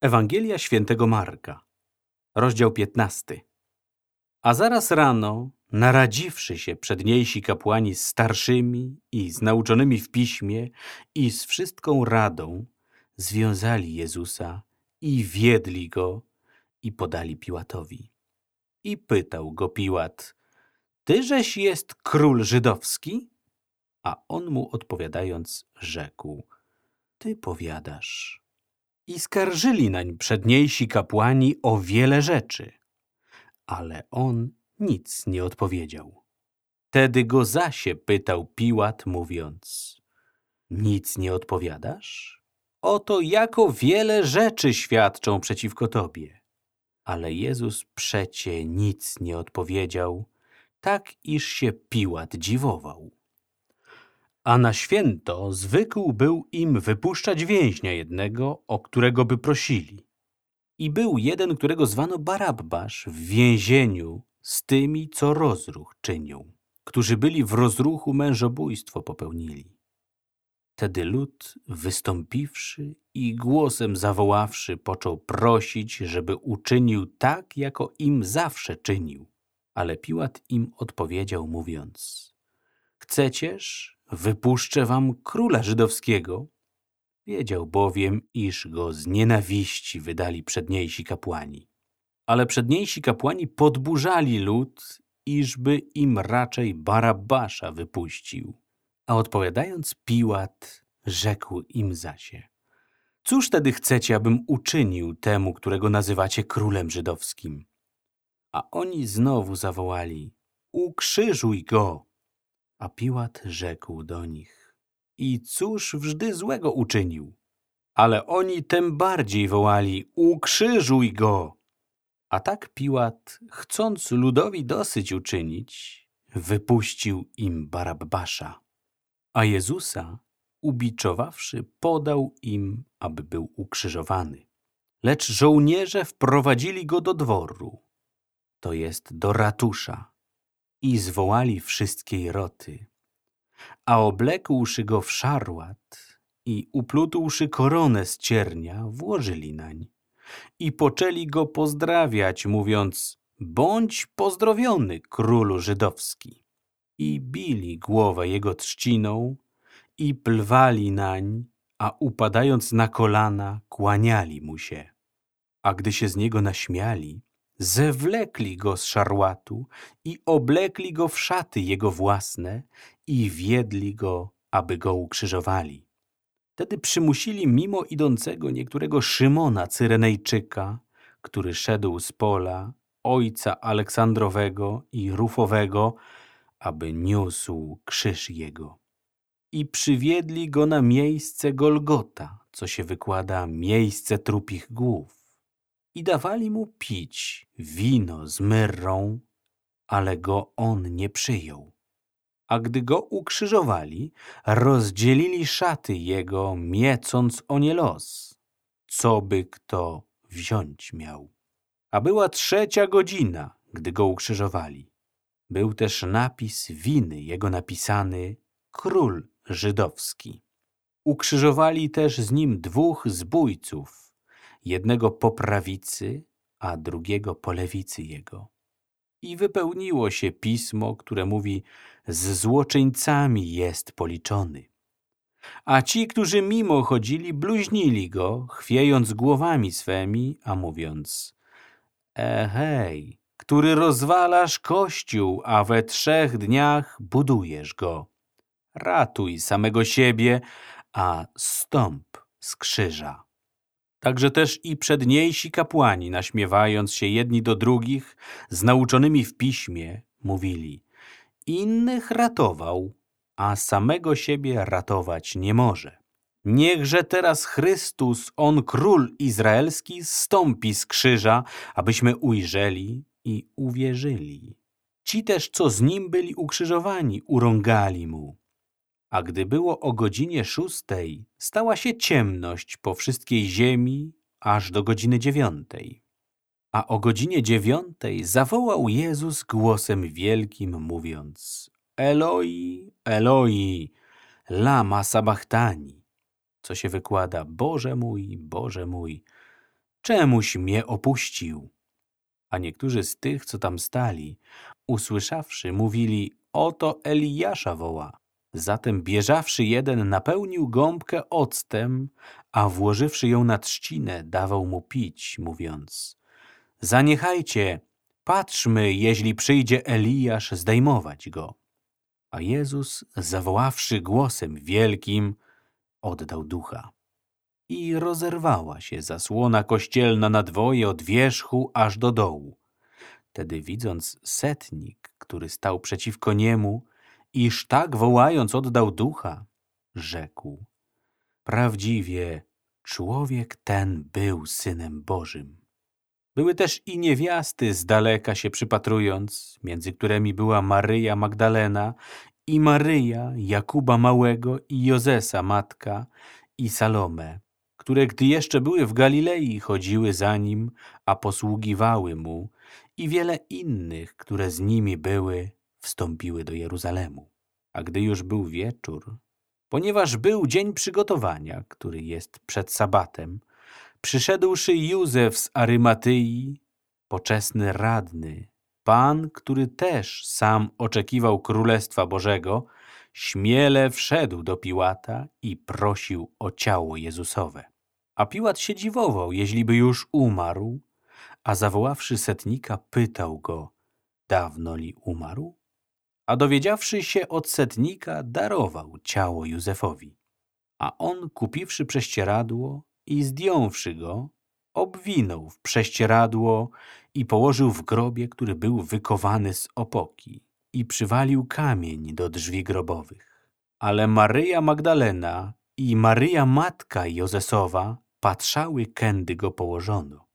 Ewangelia świętego Marka, rozdział 15. A zaraz rano, naradziwszy się przedniejsi kapłani z starszymi i z nauczonymi w piśmie i z wszystką radą, związali Jezusa i wiedli go i podali Piłatowi. I pytał go Piłat, Tyżeś jest król żydowski? A on mu odpowiadając rzekł, Ty powiadasz i skarżyli nań przedniejsi kapłani o wiele rzeczy. Ale on nic nie odpowiedział. Tedy go zasie pytał Piłat, mówiąc, nic nie odpowiadasz? Oto jako wiele rzeczy świadczą przeciwko tobie. Ale Jezus przecie nic nie odpowiedział, tak iż się Piłat dziwował. A na święto zwykł był im wypuszczać więźnia jednego, o którego by prosili. I był jeden, którego zwano Barabbasz w więzieniu z tymi, co rozruch czynią, którzy byli w rozruchu mężobójstwo popełnili. Wtedy lud, wystąpiwszy i głosem zawoławszy, począł prosić, żeby uczynił tak, jako im zawsze czynił. Ale Piłat im odpowiedział, mówiąc: Chcecież, wypuszczę wam króla żydowskiego. Wiedział bowiem, iż go z nienawiści wydali przedniejsi kapłani. Ale przedniejsi kapłani podburzali lud, iżby im raczej Barabbasza wypuścił. A odpowiadając Piłat, rzekł im zasie. Cóż tedy chcecie, abym uczynił temu, którego nazywacie królem żydowskim? A oni znowu zawołali, ukrzyżuj go. A Piłat rzekł do nich, i cóż wżdy złego uczynił? Ale oni tym bardziej wołali, ukrzyżuj go! A tak Piłat, chcąc ludowi dosyć uczynić, wypuścił im Barabbasza. A Jezusa, ubiczowawszy, podał im, aby był ukrzyżowany. Lecz żołnierze wprowadzili go do dworu, to jest do ratusza, i zwołali wszystkiej roty. A oblekłszy go w szarłat i uplutłszy koronę z ciernia, włożyli nań i poczęli go pozdrawiać, mówiąc bądź pozdrowiony, królu żydowski. I bili głowę jego trzciną i plwali nań, a upadając na kolana, kłaniali mu się. A gdy się z niego naśmiali, zewlekli go z szarłatu i oblekli go w szaty jego własne i wiedli go, aby go ukrzyżowali. Wtedy przymusili mimo idącego niektórego Szymona Cyrenejczyka, który szedł z pola, ojca Aleksandrowego i Rufowego, aby niósł krzyż jego. I przywiedli go na miejsce Golgota, co się wykłada miejsce trupich głów i dawali mu pić wino z myrrą, ale go on nie przyjął. A gdy go ukrzyżowali, rozdzielili szaty jego, miecąc o nie los, co by kto wziąć miał. A była trzecia godzina, gdy go ukrzyżowali. Był też napis winy jego napisany Król Żydowski. Ukrzyżowali też z nim dwóch zbójców, jednego po prawicy, a drugiego po lewicy jego. I wypełniło się pismo, które mówi, z złoczyńcami jest policzony. A ci, którzy mimo chodzili, bluźnili go, chwiejąc głowami swemi, a mówiąc, ehej, który rozwalasz kościół, a we trzech dniach budujesz go. Ratuj samego siebie, a stąp z krzyża. Także też i przedniejsi kapłani, naśmiewając się jedni do drugich, z nauczonymi w piśmie, mówili Innych ratował, a samego siebie ratować nie może. Niechże teraz Chrystus, On Król Izraelski, stąpi z krzyża, abyśmy ujrzeli i uwierzyli. Ci też, co z Nim byli ukrzyżowani, urągali Mu. A gdy było o godzinie szóstej, stała się ciemność po wszystkiej ziemi aż do godziny dziewiątej. A o godzinie dziewiątej zawołał Jezus głosem wielkim, mówiąc Eloi, Eloi, lama sabachtani, co się wykłada Boże mój, Boże mój, czemuś mnie opuścił? A niektórzy z tych, co tam stali, usłyszawszy, mówili, oto Eliasza woła. Zatem bieżawszy jeden, napełnił gąbkę octem, a włożywszy ją na trzcinę, dawał mu pić, mówiąc, zaniechajcie, patrzmy, jeśli przyjdzie Eliasz zdejmować go. A Jezus, zawoławszy głosem wielkim, oddał ducha. I rozerwała się zasłona kościelna na dwoje od wierzchu aż do dołu. Tedy widząc setnik, który stał przeciwko niemu, iż tak wołając oddał ducha, rzekł, prawdziwie człowiek ten był Synem Bożym. Były też i niewiasty z daleka się przypatrując, między którymi była Maryja Magdalena i Maryja Jakuba Małego i Jozesa matka i Salome, które gdy jeszcze były w Galilei chodziły za nim, a posługiwały mu i wiele innych, które z nimi były, wstąpiły do Jeruzalemu. A gdy już był wieczór, ponieważ był dzień przygotowania, który jest przed sabatem, przyszedłszy Józef z Arymatyi, poczesny radny, pan, który też sam oczekiwał Królestwa Bożego, śmiele wszedł do Piłata i prosił o ciało Jezusowe. A Piłat się dziwował, jeśliby już umarł, a zawoławszy setnika, pytał go, dawno li umarł? A dowiedziawszy się od setnika, darował ciało Józefowi. A on, kupiwszy prześcieradło i zdjąwszy go, obwinął w prześcieradło i położył w grobie, który był wykowany z opoki i przywalił kamień do drzwi grobowych. Ale Maryja Magdalena i Maryja matka Jozesowa patrzały, kędy go położono.